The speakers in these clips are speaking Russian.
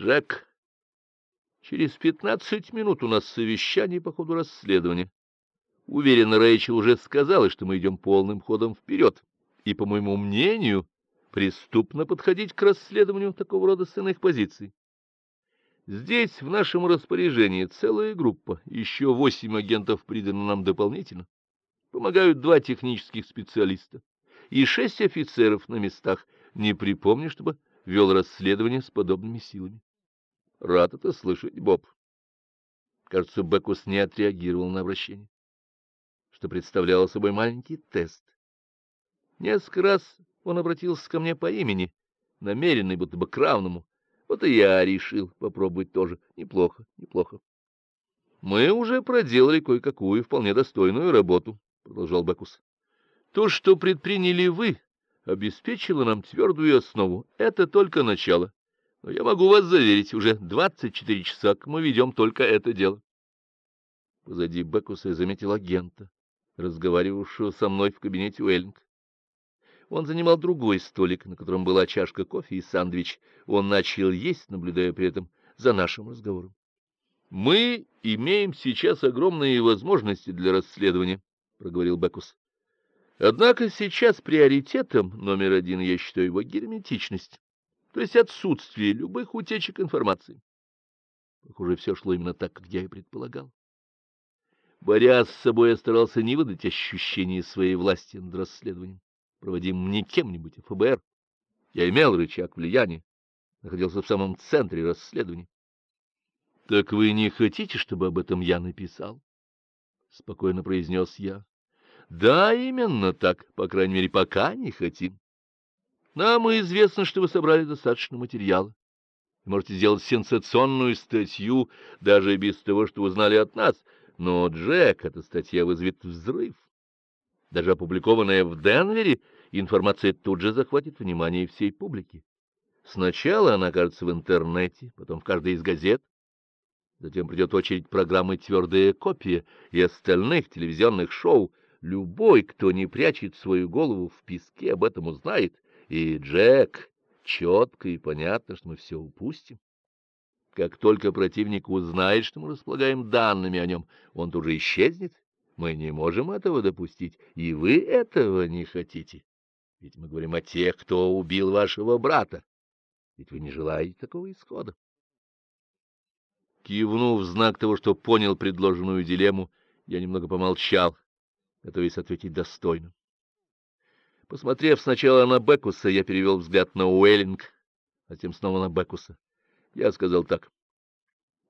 Джек, через пятнадцать минут у нас совещание по ходу расследования. Уверен, Рэйчел уже сказала, что мы идем полным ходом вперед, и, по моему мнению, преступно подходить к расследованию такого рода сценных позиций. Здесь в нашем распоряжении целая группа, еще восемь агентов придано нам дополнительно. Помогают два технических специалиста и шесть офицеров на местах. Не припомню, чтобы вел расследование с подобными силами. Рад это слышать, Боб. Кажется, Бекус не отреагировал на обращение, что представляло собой маленький тест. Несколько раз он обратился ко мне по имени, намеренный будто бы к равному. Вот и я решил попробовать тоже. Неплохо, неплохо. Мы уже проделали кое-какую вполне достойную работу, продолжал Бекус. То, что предприняли вы, обеспечило нам твердую основу. Это только начало. Но я могу вас заверить, уже двадцать четыре часа мы ведем только это дело. Позади Бекуса я заметил агента, разговаривавшего со мной в кабинете Уэллинг. Он занимал другой столик, на котором была чашка кофе и сэндвич. Он начал есть, наблюдая при этом за нашим разговором. Мы имеем сейчас огромные возможности для расследования, проговорил Бекус. Однако сейчас приоритетом номер один я считаю его герметичность, то есть отсутствие любых утечек информации. Похоже, все шло именно так, как я и предполагал. Борясь с собой, я старался не выдать ощущение своей власти над расследованием проводим не кем-нибудь, а ФБР. Я имел рычаг влияния, находился в самом центре расследования. — Так вы не хотите, чтобы об этом я написал? — спокойно произнес я. — Да, именно так, по крайней мере, пока не хотим. Нам известно, что вы собрали достаточно материала. Можете сделать сенсационную статью, даже без того, что узнали от нас. Но, Джек, эта статья вызовет взрыв. Даже опубликованная в Денвере, информация тут же захватит внимание всей публики. Сначала она окажется в интернете, потом в каждой из газет. Затем придет очередь программы «Твердая копия» и остальных телевизионных шоу. Любой, кто не прячет свою голову в песке, об этом узнает. И Джек, четко и понятно, что мы все упустим. Как только противник узнает, что мы располагаем данными о нем, он тут же исчезнет. Мы не можем этого допустить, и вы этого не хотите. Ведь мы говорим о тех, кто убил вашего брата. Ведь вы не желаете такого исхода. Кивнув в знак того, что понял предложенную дилемму, я немного помолчал, готовясь ответить достойно. Посмотрев сначала на Бекуса, я перевел взгляд на Уэллинг, затем снова на Бекуса. Я сказал так.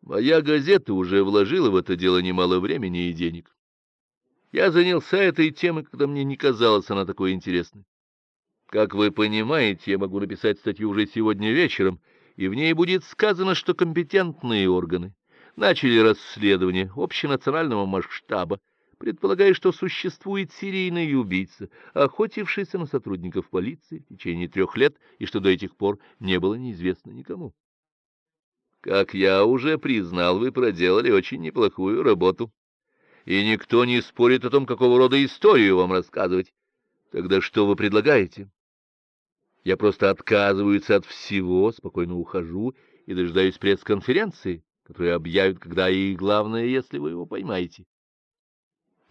Моя газета уже вложила в это дело немало времени и денег. Я занялся этой темой, когда мне не казалась она такой интересной. Как вы понимаете, я могу написать статью уже сегодня вечером, и в ней будет сказано, что компетентные органы начали расследование общенационального масштаба, предполагая, что существует серийный убийца, охотившийся на сотрудников полиции в течение трех лет, и что до этих пор не было неизвестно никому. Как я уже признал, вы проделали очень неплохую работу и никто не спорит о том, какого рода историю вам рассказывать. Тогда что вы предлагаете? Я просто отказываюсь от всего, спокойно ухожу и дожидаюсь пресс-конференции, которую объявят, когда и главное, если вы его поймаете.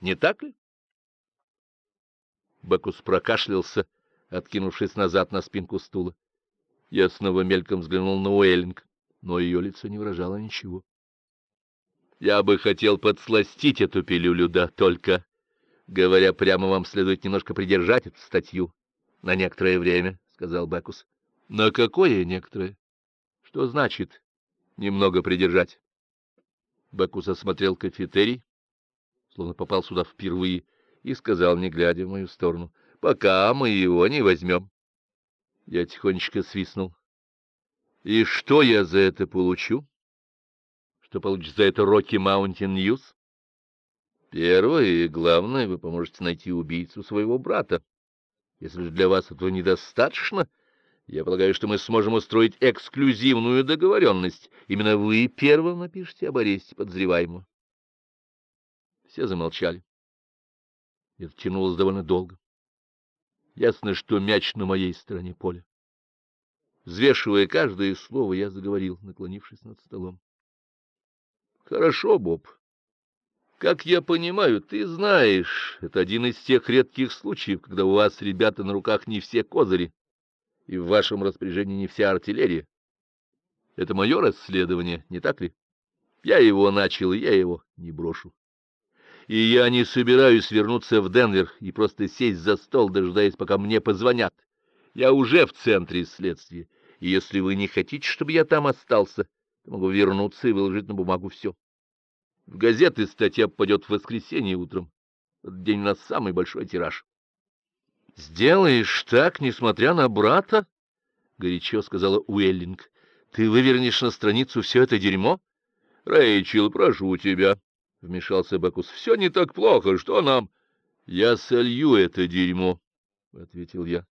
Не так ли? Бекус прокашлялся, откинувшись назад на спинку стула. Я снова мельком взглянул на Уэллинг, но ее лицо не выражало ничего. Я бы хотел подсластить эту пилюлю, да только, говоря прямо, вам следует немножко придержать эту статью на некоторое время, — сказал Бекус. — На какое некоторое? Что значит немного придержать? Бекус осмотрел кафетерий, словно попал сюда впервые, и сказал, не глядя в мою сторону, — пока мы его не возьмем. Я тихонечко свистнул. — И что я за это получу? Что получится за это Rocky Mountain News? Первое и главное, вы поможете найти убийцу своего брата. Если же для вас этого недостаточно, я полагаю, что мы сможем устроить эксклюзивную договоренность. Именно вы первым напишите об аресте подозреваемого. Все замолчали. Это тянулось довольно долго. Ясно, что мяч на моей стороне поля. Взвешивая каждое слово, я заговорил, наклонившись над столом. — Хорошо, Боб. Как я понимаю, ты знаешь, это один из тех редких случаев, когда у вас, ребята, на руках не все козыри, и в вашем распоряжении не вся артиллерия. Это мое расследование, не так ли? Я его начал, и я его не брошу. И я не собираюсь вернуться в Денвер и просто сесть за стол, дожидаясь, пока мне позвонят. Я уже в центре следствия и если вы не хотите, чтобы я там остался, то могу вернуться и выложить на бумагу все. В газеты статья попадет в воскресенье утром. Этот день у нас самый большой тираж. — Сделаешь так, несмотря на брата? — горячо сказала Уэллинг. — Ты вывернешь на страницу все это дерьмо? — Рэйчел, прошу тебя, — вмешался Бакус. — Все не так плохо, что нам? — Я солью это дерьмо, — ответил я.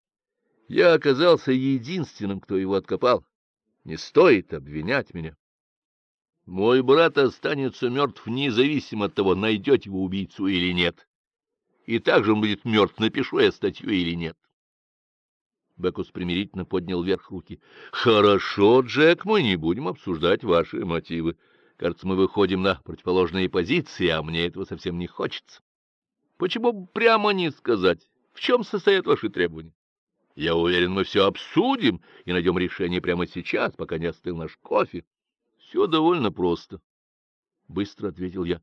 Я оказался единственным, кто его откопал. Не стоит обвинять меня. Мой брат останется мертв независимо от того, найдете вы убийцу или нет. И также он будет мертв, напишу я статью или нет. Бекус примирительно поднял вверх руки. — Хорошо, Джек, мы не будем обсуждать ваши мотивы. Кажется, мы выходим на противоположные позиции, а мне этого совсем не хочется. Почему прямо не сказать, в чем состоят ваши требования? Я уверен, мы все обсудим и найдем решение прямо сейчас, пока не остыл наш кофе. Все довольно просто. Быстро ответил я.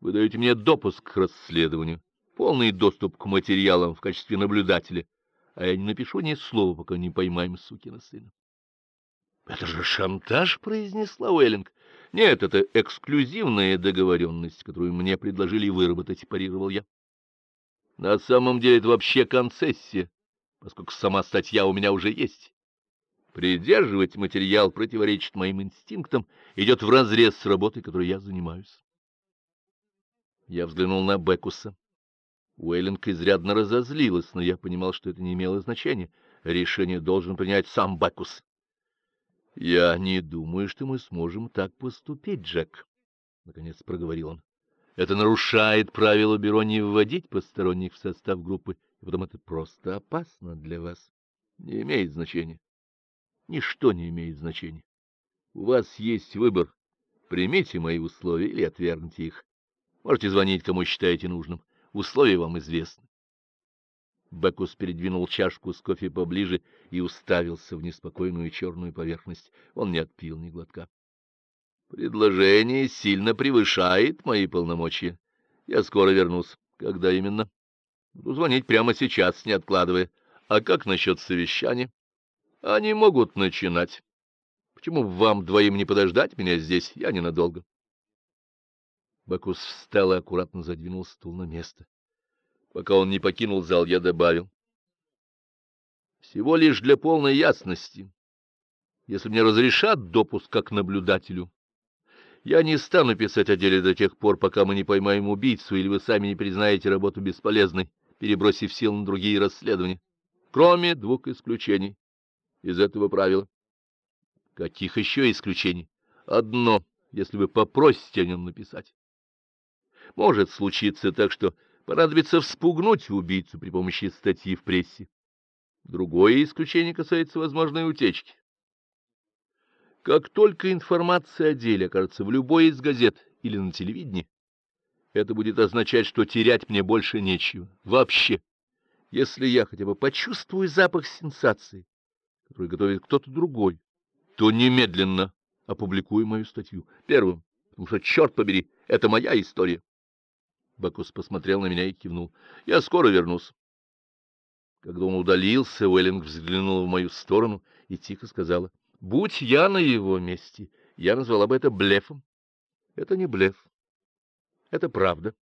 Вы даете мне допуск к расследованию, полный доступ к материалам в качестве наблюдателя, а я не напишу ни слова, пока не поймаем сукина сына. — Это же шантаж, — произнесла Уэллинг. — Нет, это эксклюзивная договоренность, которую мне предложили выработать, — парировал я. — На самом деле это вообще концессия поскольку сама статья у меня уже есть. Придерживать материал противоречит моим инстинктам, идет вразрез с работой, которой я занимаюсь. Я взглянул на Бекуса. Уэллинг изрядно разозлилась, но я понимал, что это не имело значения. Решение должен принять сам Бекус. — Я не думаю, что мы сможем так поступить, Джек, — наконец проговорил он. — Это нарушает правила бюро не вводить посторонних в состав группы и потом это просто опасно для вас. Не имеет значения. Ничто не имеет значения. У вас есть выбор. Примите мои условия или отвергните их. Можете звонить, кому считаете нужным. Условия вам известны. Бекус передвинул чашку с кофе поближе и уставился в неспокойную черную поверхность. Он не отпил ни глотка. — Предложение сильно превышает мои полномочия. Я скоро вернусь. Когда именно? Буду звонить прямо сейчас, не откладывая. А как насчет совещания? Они могут начинать. Почему вам двоим не подождать меня здесь? Я ненадолго. Бакус встал и аккуратно задвинул стул на место. Пока он не покинул зал, я добавил. Всего лишь для полной ясности. Если мне разрешат допуск как наблюдателю, я не стану писать о деле до тех пор, пока мы не поймаем убийцу или вы сами не признаете работу бесполезной перебросив сил на другие расследования, кроме двух исключений из этого правила. Каких еще исключений? Одно, если вы попросите о нем написать. Может случиться так, что понадобится вспугнуть убийцу при помощи статьи в прессе. Другое исключение касается возможной утечки. Как только информация о деле окажется в любой из газет или на телевидении, это будет означать, что терять мне больше нечего. Вообще. Если я хотя бы почувствую запах сенсации, который готовит кто-то другой, то немедленно опубликую мою статью. Первым, потому что, черт побери, это моя история. Бакус посмотрел на меня и кивнул. Я скоро вернусь. Когда он удалился, Уэллинг взглянул в мою сторону и тихо сказала, «Будь я на его месте, я назвала бы это блефом». Это не блеф. Это правда.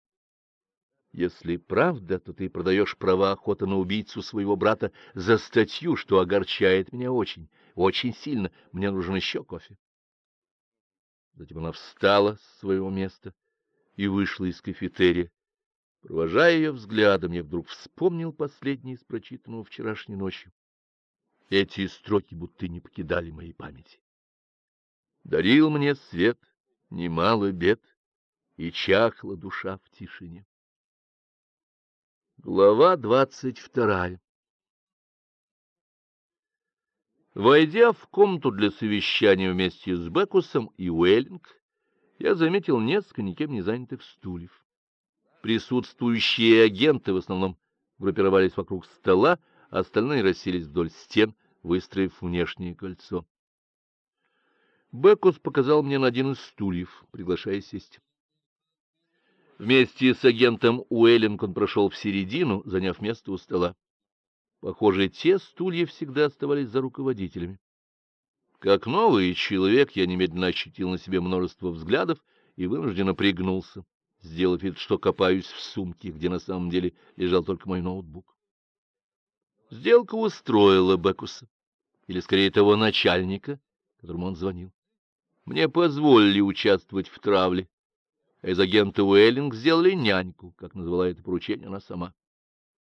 Если правда, то ты продаешь права охоты на убийцу своего брата за статью, что огорчает меня очень, очень сильно. Мне нужен еще кофе. Затем она встала с своего места и вышла из кафетерия. Провожая ее взглядом, я вдруг вспомнил последнее из прочитанного вчерашней ночью. Эти строки будто не покидали моей памяти. Дарил мне свет немало бед, и чахла душа в тишине. Глава двадцать вторая Войдя в комнату для совещания вместе с Бекусом и Уэллинг, я заметил несколько никем не занятых стульев. Присутствующие агенты в основном группировались вокруг стола, а остальные расселись вдоль стен, выстроив внешнее кольцо. Бекус показал мне на один из стульев, приглашая сесть. Вместе с агентом Уэллинг он прошел в середину, заняв место у стола. Похоже, те стулья всегда оставались за руководителями. Как новый человек, я немедленно ощутил на себе множество взглядов и вынужденно пригнулся, сделав вид, что копаюсь в сумке, где на самом деле лежал только мой ноутбук. Сделка устроила Бекуса, или скорее того начальника, которому он звонил. Мне позволили участвовать в травле, а из агента Уэллинг сделали няньку, как назвала это поручение она сама.